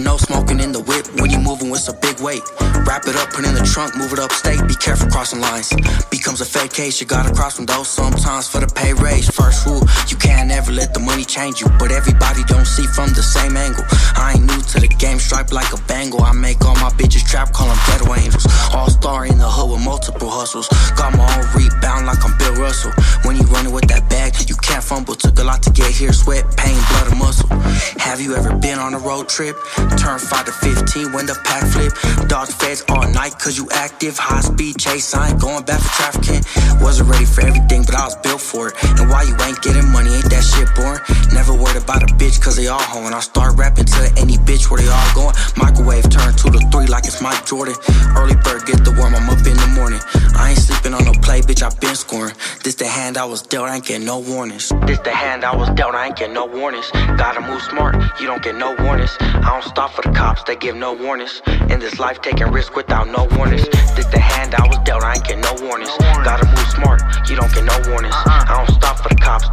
No smoking in the whip when you moving with a big weight. Wrap it up, put in the trunk, move it upstate. Be careful crossing lines. Becomes a fake case, you gotta cross them though sometimes for the pay raise. First rule, you can't ever let the money change you. But everybody don't see from the same angle. I ain't new to the game, striped like a bangle. I make all my bitches trap, call them ghetto angels. All star in the hood with multiple hustles. Got my here, sweat, pain, blood, and muscle. Have you ever been on a road trip? Turn 5 to 15 when the pack flip. Dog feds all night cause you active. High speed chase, I ain't going back for trafficking. Wasn't ready for everything, but I was built for it. And why you ain't getting money, ain't that shit boring? Never worried about a bitch cause they all hoeing. I start rapping to any bitch where they all going. Microwave turn 2 to 3 like it's Mike Jordan. Early bird get the worm, I'm up in the morning. I ain't sleeping on no play, bitch, I been scoring. This the hand I was dealt, I ain't getting no warnings. This the hand I was dealt, I ain't get no warnings. Gotta move smart, you don't get no warnings. I don't stop for the cops, they give no warnings. In this life, taking risk without no warnings. This the hand I was dealt, I ain't get no warnings. Gotta move smart, you don't get no warnings.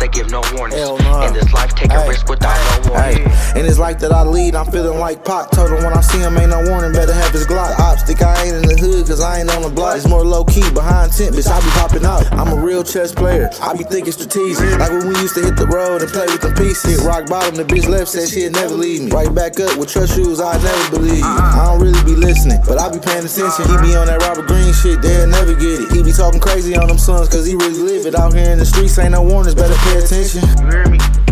They give no warnings. In this life, taking Hey. risk without no warning. in this life that I lead, I'm feeling like Pac. Told him when I see him, ain't no warning, better have his Glock. Ops think I ain't in the hood, cause I ain't on the block. It's more low key, behind tent, bitch, I be popping out. I'm a real chess player, I be thinking strategic. Like when we used to hit the road and play with the pieces. Hit rock bottom, the bitch left said she'd never leave me. Right back up with trust shoes, I never believe. I don't really be listening, but I be paying attention. He be on that Robert Greene shit, they'll never get it. He be talking crazy on them sons, cause he really live it. Out here in the streets, ain't no warnings, better attention. You hear me?